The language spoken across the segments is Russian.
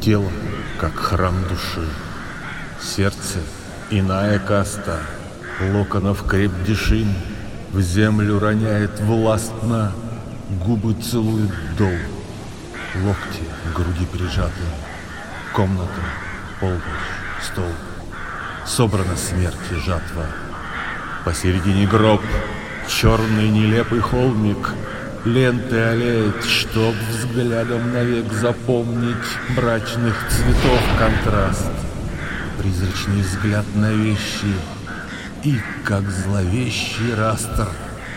Тело, как храм души. Сердце — иная каста. Локонов крепдешин В землю роняет властно, Губы целует дол. Локти к груди прижаты. Комната, полночь, стол. Собрана смерти жатва. Посередине гроб, черный нелепый холмик, Ленты олеет, чтоб взглядом навек запомнить Брачных цветов контраст. Призрачный взгляд на вещи И, как зловещий растр,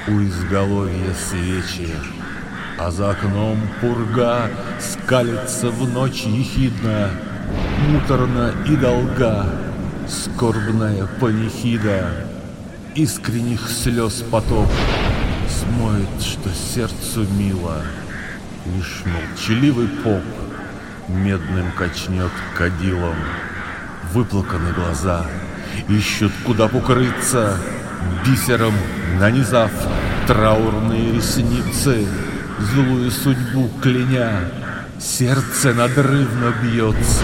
у изголовья свечи. А за окном пурга скалится в ночь ехидно, Муторно и долга, скорбная панихида, Искренних слез поток смоет, что сердцу мило. Лишь молчаливый поп медным качнет кадилом. Выплаканы глаза, ищут, куда укрыться, бисером нанизав траурные ресницы, злую судьбу кляня, сердце надрывно бьется.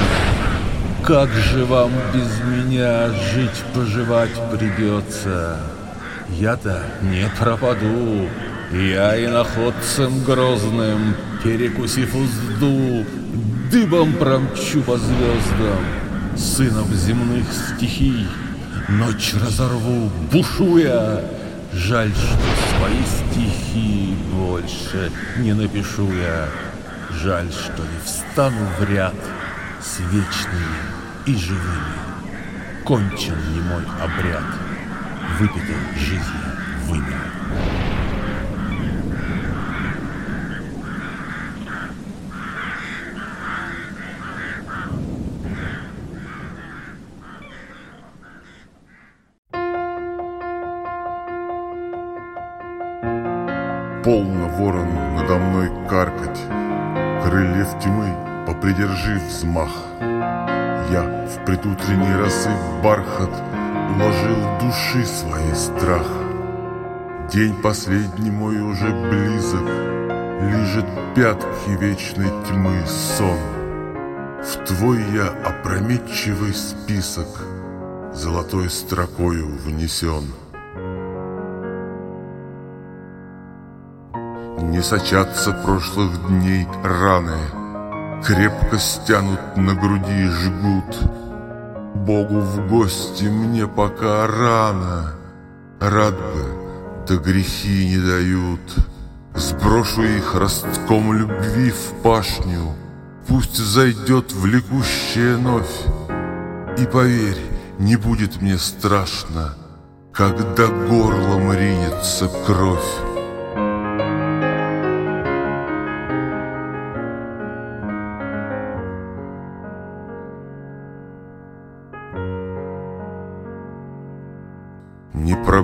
Как же вам без меня жить-поживать придется? Я-то не пропаду, я и находцем грозным, перекусив узду, дыбом промчу по звездам, сыном земных стихий, ночь разорву, бушуя. Жаль, что свои стихи больше не напишу я. Жаль, что не встану в ряд с вечными и живыми. Кончен не мой обряд выпитой жизни вымя. Полно ворон надо мной каркать, Крыльев тьмы попридержи взмах. Я в предутренней росы бархат Уложил души своей страх. День последний мой уже близок, Лежит пятки вечной тьмы сон. В твой я опрометчивый список Золотой строкою внесен. Не сочатся прошлых дней раны, Крепко стянут на груди жгут, Богу в гости мне пока рано. Рад бы, да грехи не дают. Сброшу их ростком любви в пашню. Пусть зайдет влекущая новь. И поверь, не будет мне страшно, Когда горлом ринется кровь.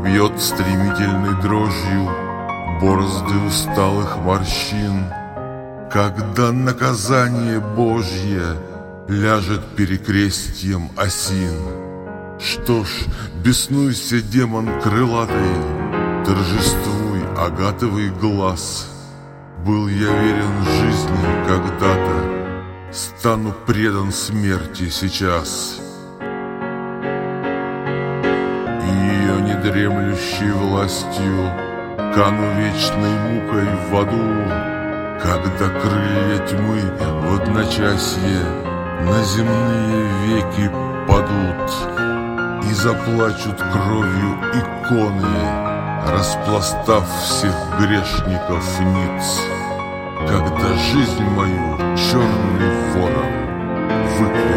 Пробьет стремительной дрожью Борозды усталых морщин, Когда наказание Божье Ляжет перекрестьем осин. Что ж, беснуйся, демон крылатый, Торжествуй, агатовый глаз. Был я верен жизни когда-то, Стану предан смерти сейчас. Дремлющей властью, Кану вечной мукой в аду, Когда крылья тьмы в одночасье На земные веки падут И заплачут кровью иконы, Распластав всех грешников ниц. Когда жизнь мою черный ворон Выклеит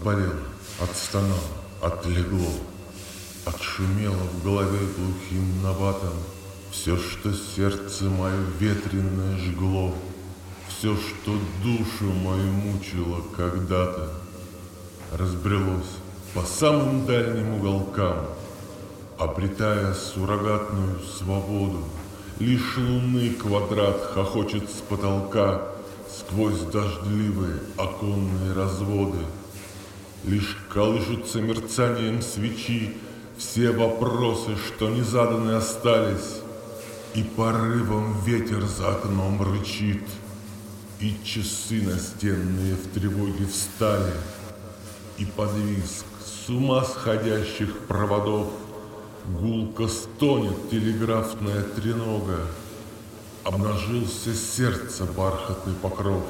Отболело, отстонало, отлегло, Отшумело в голове глухим набатом Все, что сердце мое ветреное жгло, Все, что душу мою мучило когда-то, Разбрелось по самым дальним уголкам, Обретая суррогатную свободу. Лишь луны квадрат хохочет с потолка Сквозь дождливые оконные разводы. Лишь колышутся мерцанием свечи Все вопросы, что не заданы остались, И порывом ветер за окном рычит, И часы настенные в тревоге встали, И подвиск с ума сходящих проводов Гулко стонет телеграфная тренога, Обнажился сердце бархатный покров,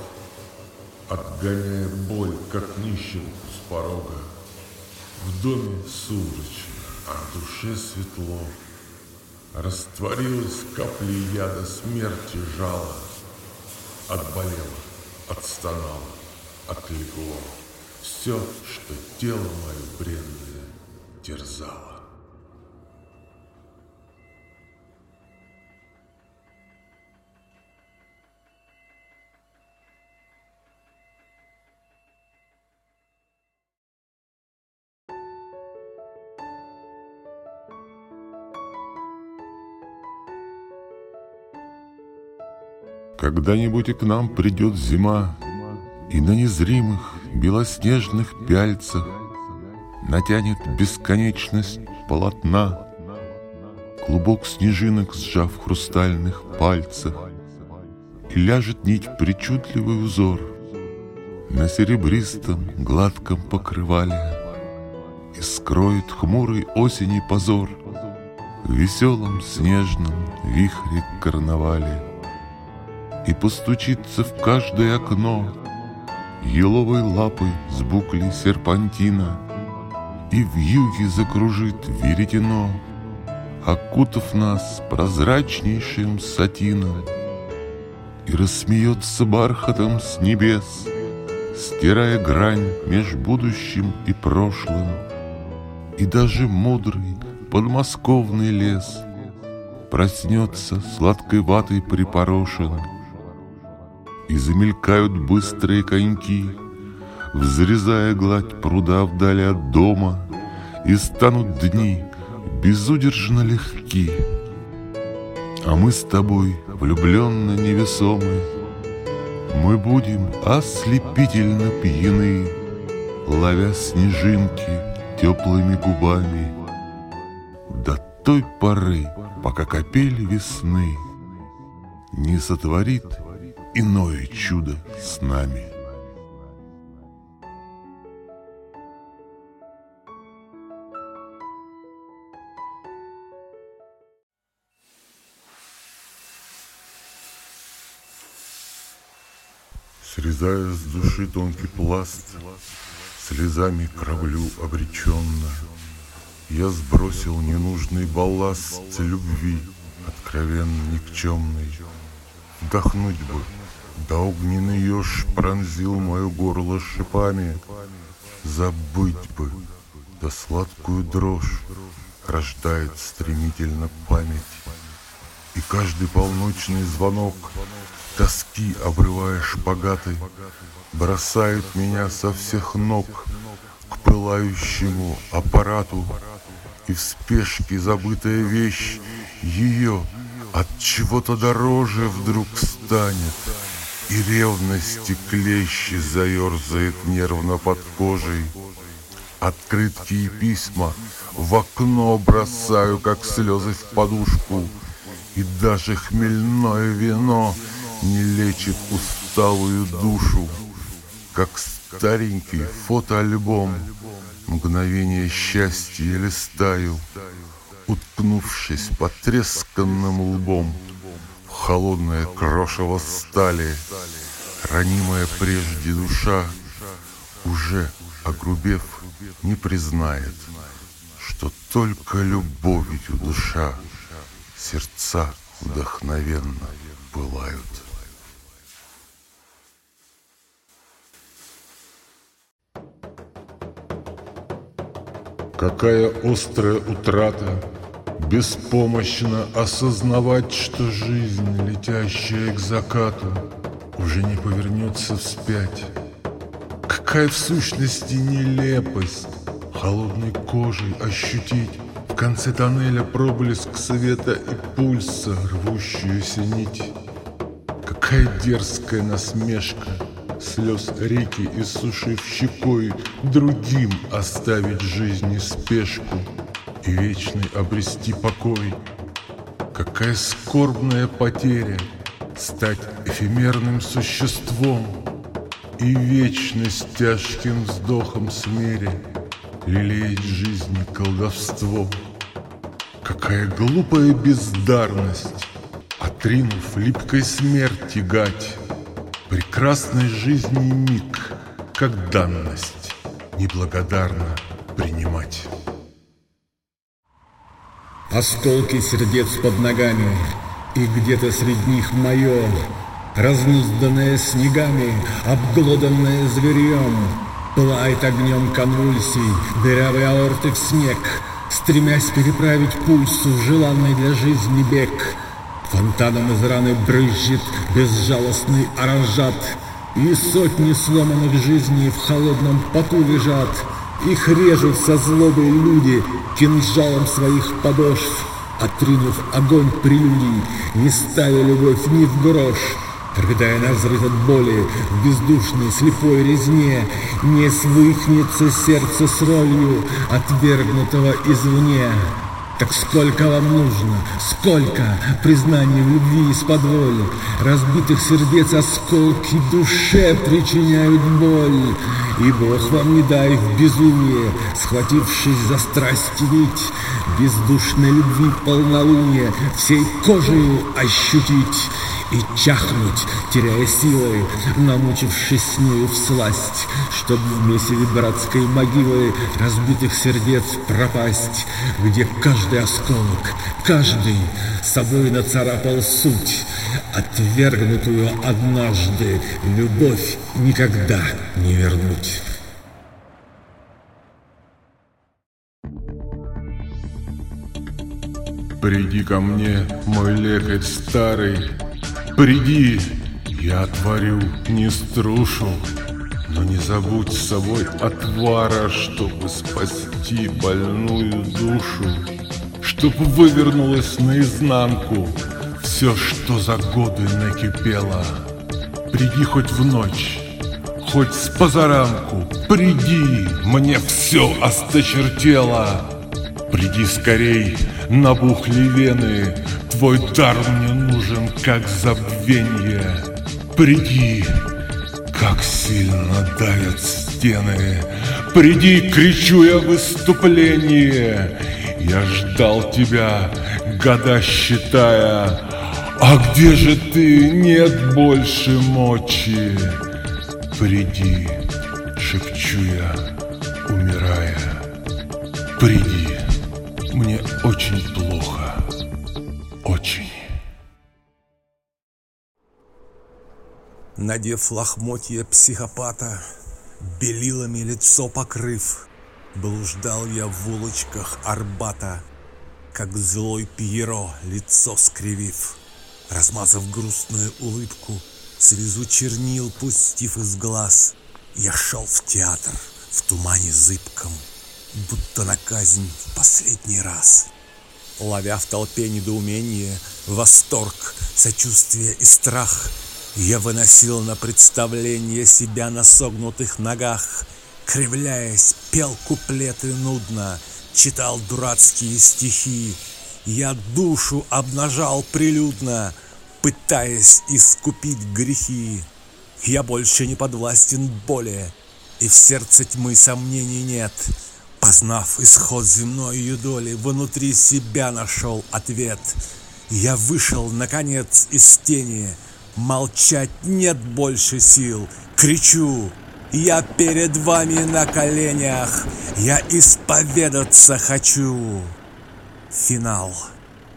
Отгоняя боль, как нищим с порога. В доме сумрачно, а в душе светло, Растворилась капли яда смерти жало, Отболело, отстонало, отлегло Все, что тело мое бренное терзало. Когда-нибудь и к нам придет зима, И на незримых белоснежных пяльцах Натянет бесконечность полотна, Клубок снежинок сжав в хрустальных пальцах, И ляжет нить причудливый узор На серебристом гладком покрывале И скроет хмурый осени позор В веселом снежном вихре карнавале и постучится в каждое окно. Еловой лапой с буклей серпантина И в юге закружит веретено, Окутав нас прозрачнейшим сатином И рассмеется бархатом с небес, Стирая грань меж будущим и прошлым, И даже мудрый подмосковный лес Проснется сладкой ватой припорошен — и замелькают быстрые коньки, Взрезая гладь пруда вдали от дома, И станут дни безудержно легки. А мы с тобой, влюбленно невесомы, Мы будем ослепительно пьяны, Ловя снежинки теплыми губами До той поры, пока капель весны Не сотворит иное чудо с нами. Срезая с души тонкий пласт, Слезами кровлю обреченно, Я сбросил ненужный балласт любви, Откровенно никчемный. Вдохнуть бы да огненный еж пронзил мое горло шипами. Забыть бы, да сладкую дрожь рождает стремительно память. И каждый полночный звонок, тоски обрывая шпагаты, бросает меня со всех ног к пылающему аппарату. И в спешке забытая вещь ее от чего-то дороже вдруг станет. И ревности клещи заерзает нервно под кожей. Открытки и письма в окно бросаю, как слезы в подушку. И даже хмельное вино не лечит усталую душу, как старенький фотоальбом. Мгновение счастья листаю, уткнувшись потресканным лбом холодное крошево стали, ранимая прежде душа, уже огрубев, не признает, что только любовью душа сердца вдохновенно пылают. Какая острая утрата Беспомощно осознавать, что жизнь, летящая к закату, Уже не повернется вспять. Какая в сущности нелепость Холодной кожей ощутить В конце тоннеля проблеск света и пульса Рвущуюся нить. Какая дерзкая насмешка Слез реки иссушив щекой Другим оставить жизни спешку И вечный обрести покой. Какая скорбная потеря Стать эфемерным существом И вечность тяжким вздохом смере Лелеять жизни колдовством. Какая глупая бездарность Отринув липкой смерти гать Прекрасной жизни миг, как данность, Неблагодарно принимать. Осколки сердец под ногами, И где-то среди них мое, Разнузданное снегами, Обглоданное зверьем, Пылает огнем конвульсий, Дырявые аорты в снег, Стремясь переправить пульсу Желанный для жизни бег — Фонтаном из раны брызжет безжалостный оранжат, И сотни сломанных жизней в холодном поту лежат. Их режут со злобой люди кинжалом своих подошв, Отринув огонь прелюдий, не ставя любовь ни в грош. Рыдая на взрыв от боли, в бездушной слепой резне, Не свыкнется сердце с ролью отвергнутого извне. Так сколько вам нужно, сколько признаний в любви из-под воли, Разбитых сердец осколки душе причиняют боль. И Бог вам не дай в безумие, схватившись за страсти нить, Бездушной любви полнолуние всей кожей ощутить и чахнуть, теряя силы, намучившись с нею в сласть, чтоб в месиве братской могилы разбитых сердец пропасть, где каждый осколок, каждый собой нацарапал суть, отвергнутую однажды любовь никогда не вернуть. Приди ко мне, мой лекарь старый, Приди, я отварю, не струшу, но не забудь с собой отвара, чтобы спасти больную душу, Чтоб вывернулось наизнанку все, что за годы накипело. Приди хоть в ночь, хоть с позаранку, приди, мне все осточертело. Приди скорей, набухли вены, Твой дар мне нужен, как забвенье. Приди, как сильно давят стены. Приди, кричу я выступление. Я ждал тебя, года считая. А где же ты? Нет больше мочи. Приди, шепчу я, умирая. Приди, мне очень плохо очень. Надев лохмотья психопата, белилами лицо покрыв, Блуждал я в улочках Арбата, как злой Пьеро, лицо скривив. Размазав грустную улыбку, слезу чернил пустив из глаз, Я шел в театр в тумане зыбком, будто на казнь в последний раз — ловя в толпе недоумение, восторг, сочувствие и страх. Я выносил на представление себя на согнутых ногах, кривляясь, пел куплеты нудно, читал дурацкие стихи. Я душу обнажал прилюдно, пытаясь искупить грехи. Я больше не подвластен боли, и в сердце тьмы сомнений нет — Познав исход земной ее доли, внутри себя нашел ответ. Я вышел, наконец, из тени. Молчать нет больше сил. Кричу, я перед вами на коленях. Я исповедаться хочу. Финал.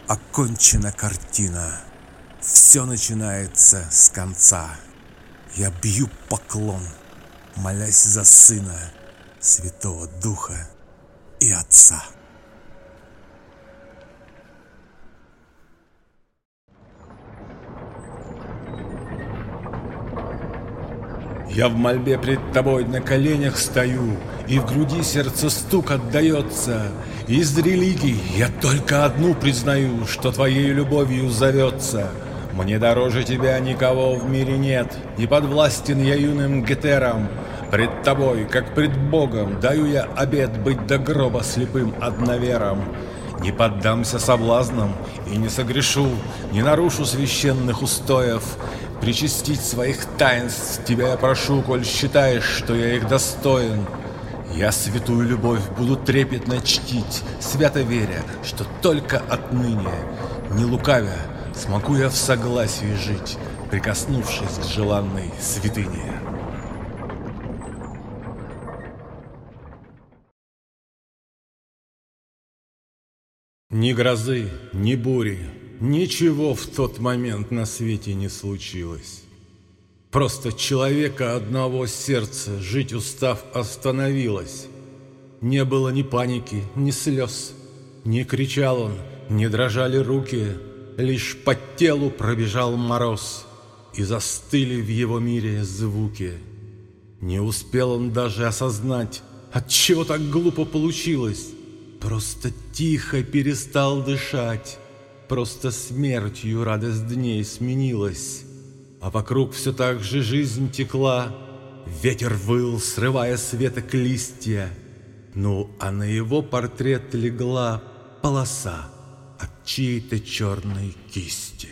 Окончена картина. Все начинается с конца. Я бью поклон, молясь за сына, Святого Духа и Отца. Я в мольбе пред тобой на коленях стою, И в груди сердце стук отдается. Из религий я только одну признаю, Что твоей любовью зовется. Мне дороже тебя никого в мире нет, Не подвластен я юным гетерам. Пред тобой, как пред Богом, даю я обет Быть до гроба слепым одновером. Не поддамся соблазнам и не согрешу, Не нарушу священных устоев, Причастить своих таинств тебя я прошу, Коль считаешь, что я их достоин. Я святую любовь буду трепетно чтить, Свято веря, что только отныне, Не лукавя, смогу я в согласии жить, Прикоснувшись к желанной святыне. Ни грозы, ни бури, ничего в тот момент на свете не случилось. Просто человека одного сердца жить устав остановилось. Не было ни паники, ни слез. Не кричал он, не дрожали руки, Лишь по телу пробежал мороз, И застыли в его мире звуки. Не успел он даже осознать, от чего так глупо получилось. Просто тихо перестал дышать, Просто смертью радость дней сменилась, А вокруг все так же жизнь текла, Ветер выл, срывая с веток листья, Ну, а на его портрет легла полоса от чьей-то черной кисти.